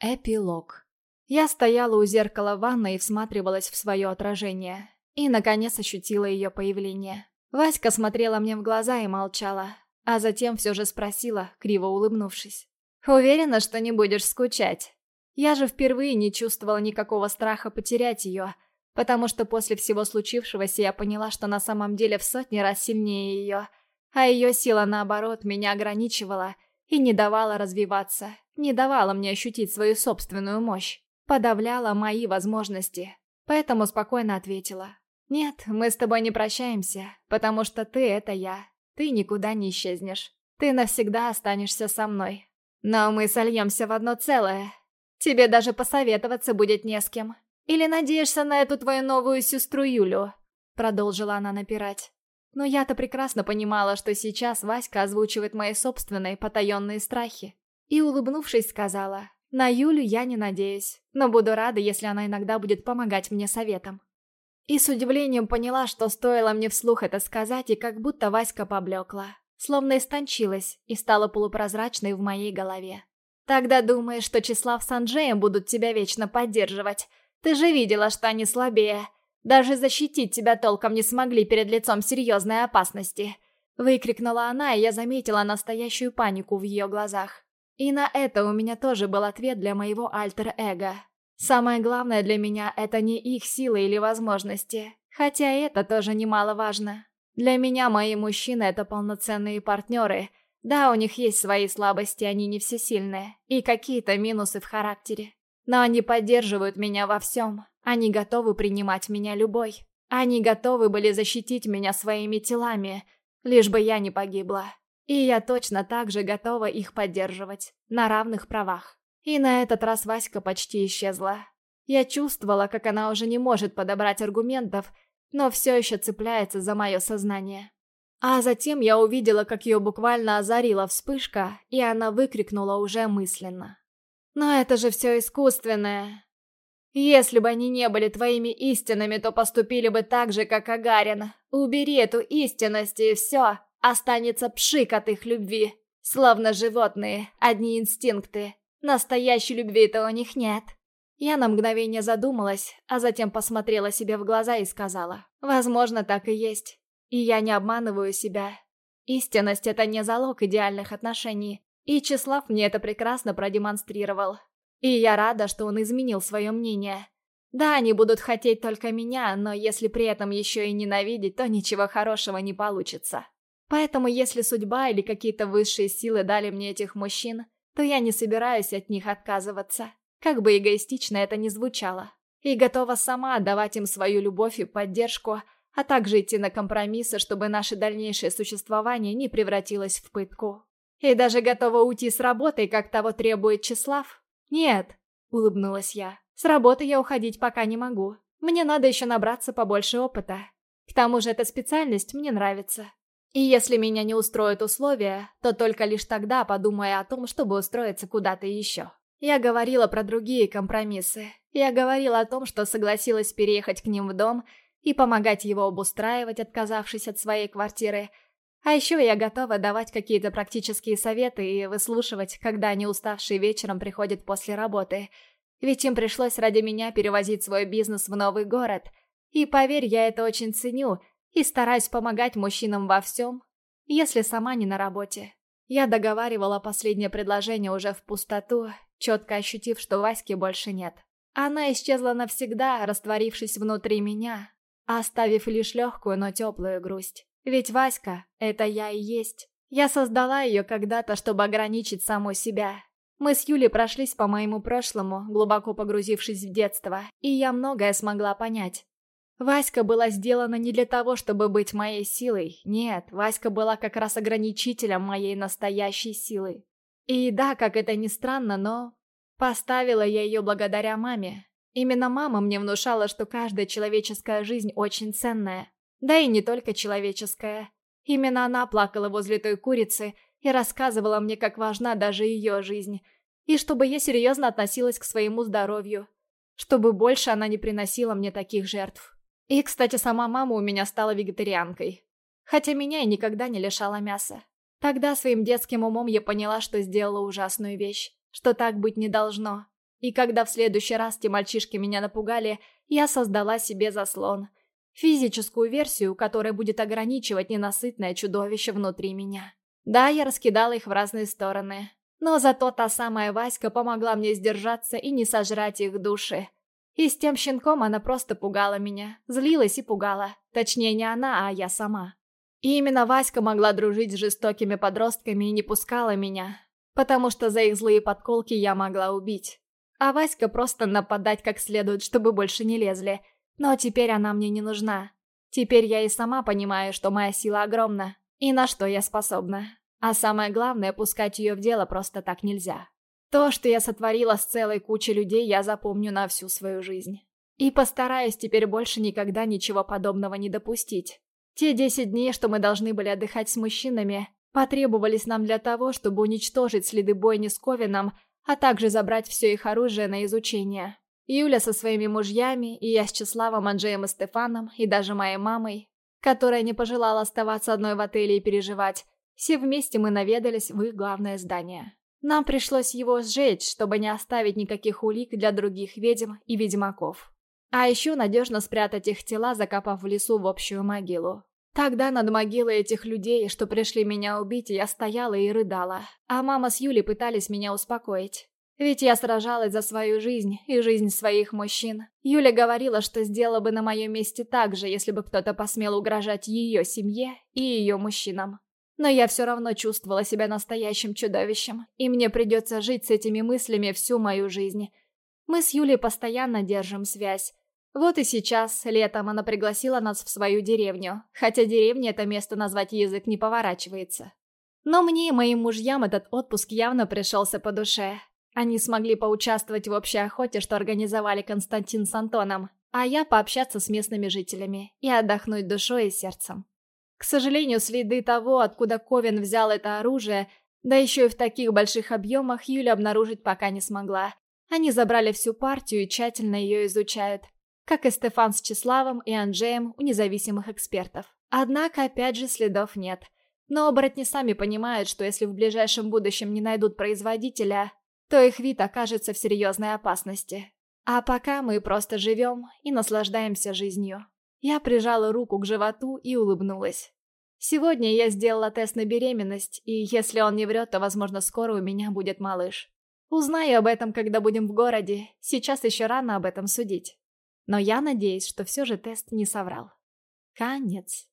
Эпилог. Я стояла у зеркала ванной и всматривалась в свое отражение. И, наконец, ощутила ее появление. Васька смотрела мне в глаза и молчала, а затем все же спросила, криво улыбнувшись. «Уверена, что не будешь скучать?» Я же впервые не чувствовала никакого страха потерять ее, потому что после всего случившегося я поняла, что на самом деле в сотни раз сильнее ее, а ее сила, наоборот, меня ограничивала и не давала развиваться, не давала мне ощутить свою собственную мощь, подавляла мои возможности. Поэтому спокойно ответила. «Нет, мы с тобой не прощаемся, потому что ты — это я. Ты никуда не исчезнешь. Ты навсегда останешься со мной. Но мы сольемся в одно целое. Тебе даже посоветоваться будет не с кем. Или надеешься на эту твою новую сестру Юлю?» Продолжила она напирать. Но я-то прекрасно понимала, что сейчас Васька озвучивает мои собственные потаенные страхи. И, улыбнувшись, сказала, «На Юлю я не надеюсь, но буду рада, если она иногда будет помогать мне советом». И с удивлением поняла, что стоило мне вслух это сказать, и как будто Васька поблекла, словно истончилась и стала полупрозрачной в моей голове. «Тогда думаешь, что Числав с Анджеем будут тебя вечно поддерживать? Ты же видела, что они слабее. Даже защитить тебя толком не смогли перед лицом серьезной опасности». Выкрикнула она, и я заметила настоящую панику в ее глазах. И на это у меня тоже был ответ для моего альтер-эго. Самое главное для меня — это не их силы или возможности, хотя это тоже немаловажно. Для меня мои мужчины — это полноценные партнеры. Да, у них есть свои слабости, они не всесильные, и какие-то минусы в характере. Но они поддерживают меня во всем, они готовы принимать меня любой. Они готовы были защитить меня своими телами, лишь бы я не погибла. И я точно так же готова их поддерживать, на равных правах. И на этот раз Васька почти исчезла. Я чувствовала, как она уже не может подобрать аргументов, но все еще цепляется за мое сознание. А затем я увидела, как ее буквально озарила вспышка, и она выкрикнула уже мысленно. «Но это же все искусственное!» Если бы они не были твоими истинами, то поступили бы так же, как Агарин. Убери эту истинность, и все. Останется пшик от их любви. Словно животные, одни инстинкты. Настоящей любви-то у них нет. Я на мгновение задумалась, а затем посмотрела себе в глаза и сказала. Возможно, так и есть. И я не обманываю себя. Истинность — это не залог идеальных отношений. И Числав мне это прекрасно продемонстрировал. И я рада, что он изменил свое мнение. Да, они будут хотеть только меня, но если при этом еще и ненавидеть, то ничего хорошего не получится. Поэтому если судьба или какие-то высшие силы дали мне этих мужчин, то я не собираюсь от них отказываться, как бы эгоистично это ни звучало. И готова сама отдавать им свою любовь и поддержку, а также идти на компромиссы, чтобы наше дальнейшее существование не превратилось в пытку. И даже готова уйти с работы, как того требует Числав. «Нет», — улыбнулась я, — «с работы я уходить пока не могу. Мне надо еще набраться побольше опыта. К тому же эта специальность мне нравится. И если меня не устроят условия, то только лишь тогда подумаю о том, чтобы устроиться куда-то еще. Я говорила про другие компромиссы. Я говорила о том, что согласилась переехать к ним в дом и помогать его обустраивать, отказавшись от своей квартиры. А еще я готова давать какие-то практические советы и выслушивать, когда они уставшие вечером приходят после работы. Ведь им пришлось ради меня перевозить свой бизнес в новый город. И поверь, я это очень ценю – и стараюсь помогать мужчинам во всем, если сама не на работе. Я договаривала последнее предложение уже в пустоту, четко ощутив, что Васьки больше нет. Она исчезла навсегда, растворившись внутри меня, оставив лишь легкую, но теплую грусть. Ведь Васька — это я и есть. Я создала ее когда-то, чтобы ограничить саму себя. Мы с Юлей прошлись по моему прошлому, глубоко погрузившись в детство, и я многое смогла понять. Васька была сделана не для того, чтобы быть моей силой. Нет, Васька была как раз ограничителем моей настоящей силы. И да, как это ни странно, но... Поставила я ее благодаря маме. Именно мама мне внушала, что каждая человеческая жизнь очень ценная. Да и не только человеческая. Именно она плакала возле той курицы и рассказывала мне, как важна даже ее жизнь. И чтобы я серьезно относилась к своему здоровью. Чтобы больше она не приносила мне таких жертв. И, кстати, сама мама у меня стала вегетарианкой. Хотя меня и никогда не лишала мяса. Тогда своим детским умом я поняла, что сделала ужасную вещь, что так быть не должно. И когда в следующий раз те мальчишки меня напугали, я создала себе заслон. Физическую версию, которая будет ограничивать ненасытное чудовище внутри меня. Да, я раскидала их в разные стороны. Но зато та самая Васька помогла мне сдержаться и не сожрать их души. И с тем щенком она просто пугала меня. Злилась и пугала. Точнее, не она, а я сама. И именно Васька могла дружить с жестокими подростками и не пускала меня. Потому что за их злые подколки я могла убить. А Васька просто нападать как следует, чтобы больше не лезли. Но теперь она мне не нужна. Теперь я и сама понимаю, что моя сила огромна. И на что я способна. А самое главное, пускать ее в дело просто так нельзя. То, что я сотворила с целой кучей людей, я запомню на всю свою жизнь. И постараюсь теперь больше никогда ничего подобного не допустить. Те десять дней, что мы должны были отдыхать с мужчинами, потребовались нам для того, чтобы уничтожить следы бойни с Ковином, а также забрать все их оружие на изучение. Юля со своими мужьями, и я с Числавом, Анджеем и Стефаном, и даже моей мамой, которая не пожелала оставаться одной в отеле и переживать, все вместе мы наведались в их главное здание. Нам пришлось его сжечь, чтобы не оставить никаких улик для других ведьм и ведьмаков. А еще надежно спрятать их тела, закопав в лесу в общую могилу. Тогда над могилой этих людей, что пришли меня убить, я стояла и рыдала, а мама с Юлей пытались меня успокоить. Ведь я сражалась за свою жизнь и жизнь своих мужчин. Юля говорила, что сделала бы на моем месте так же, если бы кто-то посмел угрожать ее семье и ее мужчинам. Но я все равно чувствовала себя настоящим чудовищем, и мне придется жить с этими мыслями всю мою жизнь. Мы с Юлей постоянно держим связь, вот и сейчас, летом, она пригласила нас в свою деревню, хотя деревня это место назвать язык не поворачивается. Но мне и моим мужьям этот отпуск явно пришелся по душе. Они смогли поучаствовать в общей охоте, что организовали Константин с Антоном, а я пообщаться с местными жителями и отдохнуть душой и сердцем. К сожалению, следы того, откуда Ковен взял это оружие, да еще и в таких больших объемах, Юля обнаружить пока не смогла. Они забрали всю партию и тщательно ее изучают как и Стефан с Числавом и Анджеем у независимых экспертов. Однако, опять же, следов нет. Но оборотни сами понимают, что если в ближайшем будущем не найдут производителя, то их вид окажется в серьезной опасности. А пока мы просто живем и наслаждаемся жизнью. Я прижала руку к животу и улыбнулась. Сегодня я сделала тест на беременность, и если он не врет, то, возможно, скоро у меня будет малыш. Узнаю об этом, когда будем в городе. Сейчас еще рано об этом судить. Но я надеюсь, что все же тест не соврал. Конец.